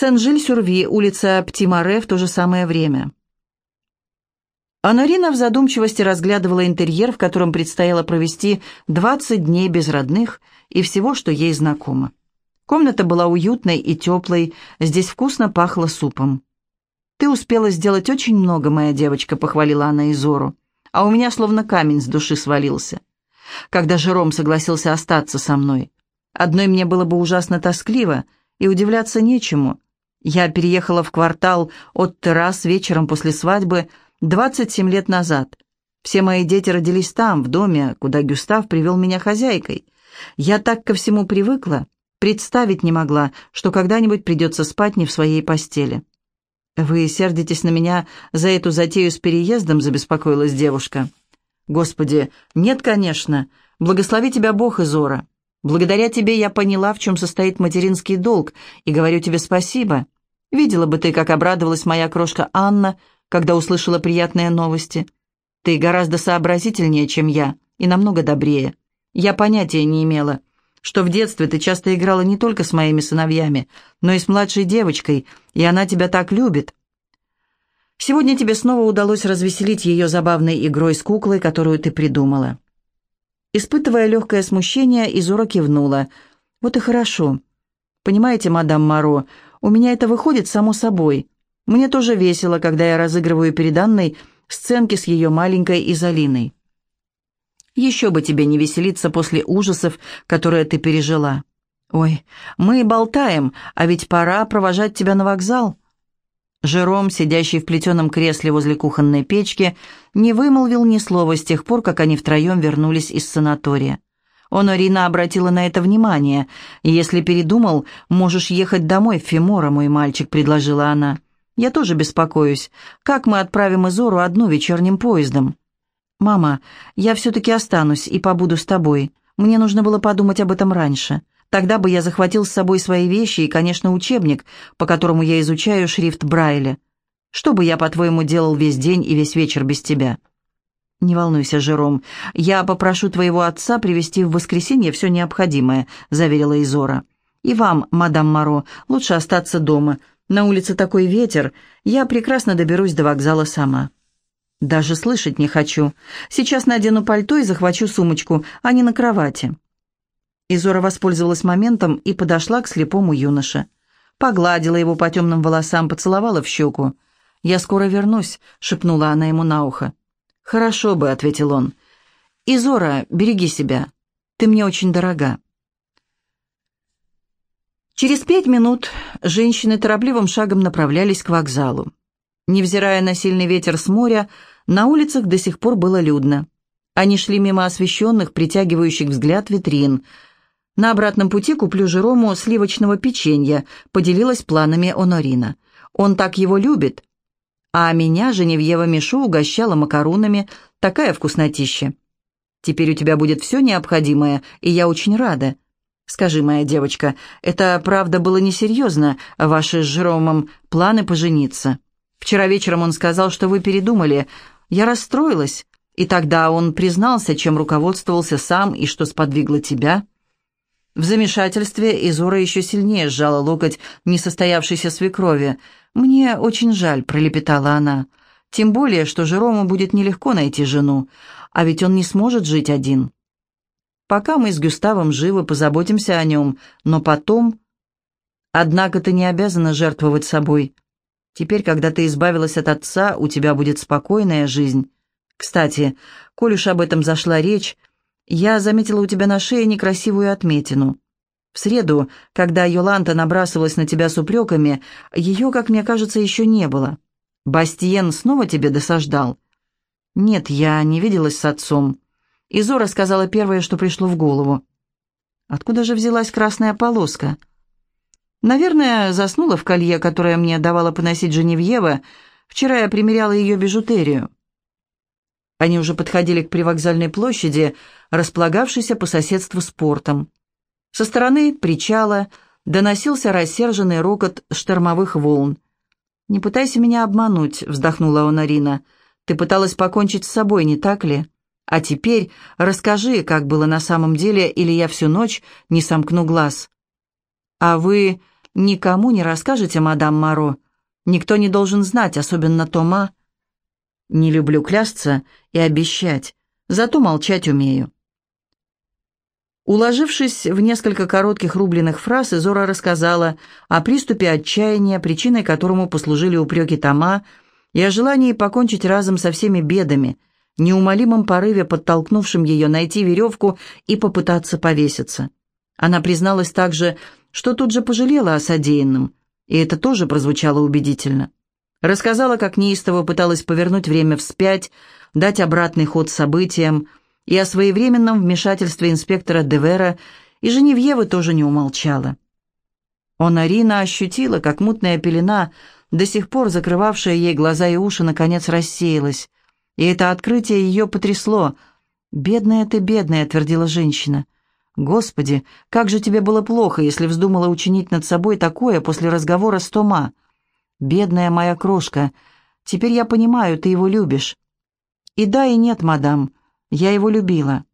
Сен-Жиль-Сюрви, улица Птимаре в то же самое время. Анарина в задумчивости разглядывала интерьер, в котором предстояло провести 20 дней без родных и всего, что ей знакомо. Комната была уютной и теплой, здесь вкусно пахло супом. «Ты успела сделать очень много, моя девочка», — похвалила она Изору, «а у меня словно камень с души свалился. Когда Жером согласился остаться со мной, одной мне было бы ужасно тоскливо, и удивляться нечему. Я переехала в квартал от террас вечером после свадьбы 27 лет назад. Все мои дети родились там, в доме, куда Гюстав привел меня хозяйкой. Я так ко всему привыкла, Представить не могла, что когда-нибудь придется спать не в своей постели. «Вы сердитесь на меня за эту затею с переездом?» – забеспокоилась девушка. «Господи, нет, конечно. Благослови тебя Бог, Изора. Благодаря тебе я поняла, в чем состоит материнский долг, и говорю тебе спасибо. Видела бы ты, как обрадовалась моя крошка Анна, когда услышала приятные новости. Ты гораздо сообразительнее, чем я, и намного добрее. Я понятия не имела, что в детстве ты часто играла не только с моими сыновьями, но и с младшей девочкой, и она тебя так любит. Сегодня тебе снова удалось развеселить ее забавной игрой с куклой, которую ты придумала». Испытывая легкое смущение, Изора кивнула. «Вот и хорошо. Понимаете, мадам Моро, у меня это выходит само собой. Мне тоже весело, когда я разыгрываю перед Анной сценки с ее маленькой Изолиной. Еще бы тебе не веселиться после ужасов, которые ты пережила. Ой, мы болтаем, а ведь пора провожать тебя на вокзал. Жером, сидящий в плетеном кресле возле кухонной печки, не вымолвил ни слова с тех пор, как они втроем вернулись из санатория. Онорина обратила на это внимание. «Если передумал, можешь ехать домой в Фимора, мой мальчик», — предложила она. «Я тоже беспокоюсь. Как мы отправим Изору одну вечерним поездом?» «Мама, я все-таки останусь и побуду с тобой. Мне нужно было подумать об этом раньше. Тогда бы я захватил с собой свои вещи и, конечно, учебник, по которому я изучаю шрифт Брайля. Что бы я, по-твоему, делал весь день и весь вечер без тебя?» «Не волнуйся, Жером. Я попрошу твоего отца привезти в воскресенье все необходимое», — заверила Изора. «И вам, мадам Моро, лучше остаться дома. На улице такой ветер. Я прекрасно доберусь до вокзала сама». Даже слышать не хочу. Сейчас надену пальто и захвачу сумочку, а не на кровати. Изора воспользовалась моментом и подошла к слепому юноше. Погладила его по темным волосам, поцеловала в щеку. «Я скоро вернусь», — шепнула она ему на ухо. «Хорошо бы», — ответил он. «Изора, береги себя. Ты мне очень дорога». Через пять минут женщины торопливым шагом направлялись к вокзалу. Невзирая на сильный ветер с моря, на улицах до сих пор было людно. Они шли мимо освещенных, притягивающих взгляд витрин. На обратном пути куплю Жерому сливочного печенья, поделилась планами Онорина. Он так его любит. А меня Женевьева Мишу угощала макаронами, такая вкуснотища. Теперь у тебя будет все необходимое, и я очень рада. Скажи, моя девочка, это правда было несерьезно, ваши с Жеромом планы пожениться? Вчера вечером он сказал, что вы передумали, я расстроилась, и тогда он признался, чем руководствовался сам и что сподвигло тебя. В замешательстве Изора еще сильнее сжала локоть несостоявшейся свекрови. «Мне очень жаль», — пролепетала она. «Тем более, что Жерому будет нелегко найти жену, а ведь он не сможет жить один. Пока мы с Гюставом живы, позаботимся о нем, но потом...» «Однако ты не обязана жертвовать собой. Теперь, когда ты избавилась от отца, у тебя будет спокойная жизнь. Кстати, коль уж об этом зашла речь, я заметила у тебя на шее некрасивую отметину. В среду, когда Йоланта набрасывалась на тебя с упреками, ее, как мне кажется, еще не было. Бастиен снова тебе досаждал? Нет, я не виделась с отцом. Изора сказала первое, что пришло в голову. Откуда же взялась красная полоска?» Наверное, заснула в колье, которое мне давала поносить Женевьева. Вчера я примеряла ее бижутерию. Они уже подходили к привокзальной площади, располагавшейся по соседству с портом. Со стороны причала доносился рассерженный рокот штормовых волн. «Не пытайся меня обмануть», — вздохнула Онарина. «Ты пыталась покончить с собой, не так ли? А теперь расскажи, как было на самом деле, или я всю ночь не сомкну глаз». «А вы «Никому не расскажете, мадам Моро. Никто не должен знать, особенно Тома». «Не люблю клясться и обещать, зато молчать умею». Уложившись в несколько коротких рубленых фраз, Изора рассказала о приступе отчаяния, причиной которому послужили упреки Тома, и о желании покончить разом со всеми бедами, неумолимом порыве, подтолкнувшем ее найти веревку и попытаться повеситься. Она призналась также, что тут же пожалела о содеянном, и это тоже прозвучало убедительно. Рассказала, как неистово пыталась повернуть время вспять, дать обратный ход событиям, и о своевременном вмешательстве инспектора Девера, и Женевьева тоже не умолчала. Онарина ощутила, как мутная пелена, до сих пор закрывавшая ей глаза и уши, наконец рассеялась, и это открытие ее потрясло. «Бедная ты, бедная», — твердила женщина. «Господи, как же тебе было плохо, если вздумала учинить над собой такое после разговора с Тома. Бедная моя крошка, теперь я понимаю, ты его любишь». «И да, и нет, мадам, я его любила.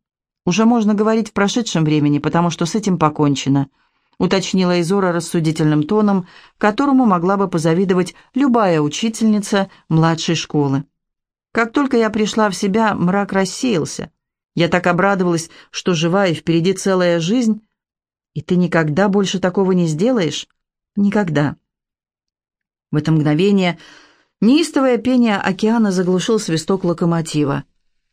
Уже можно говорить в прошедшем времени, потому что с этим покончено», уточнила Изора рассудительным тоном, которому могла бы позавидовать любая учительница младшей школы. Как только я пришла в себя, мрак рассеялся. Я так обрадовалась, что жива и впереди целая жизнь. И ты никогда больше такого не сделаешь? Никогда. В это мгновение неистовое пение океана заглушил свисток локомотива.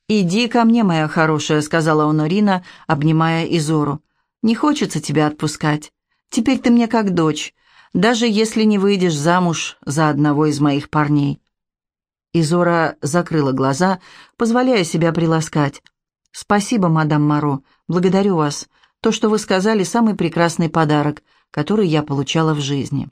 «Иди ко мне, моя хорошая», — сказала Онорина, обнимая Изору. «Не хочется тебя отпускать. Теперь ты мне как дочь, даже если не выйдешь замуж за одного из моих парней». Изора закрыла глаза, позволяя себя приласкать. «Спасибо, мадам Моро, благодарю вас. То, что вы сказали, самый прекрасный подарок, который я получала в жизни».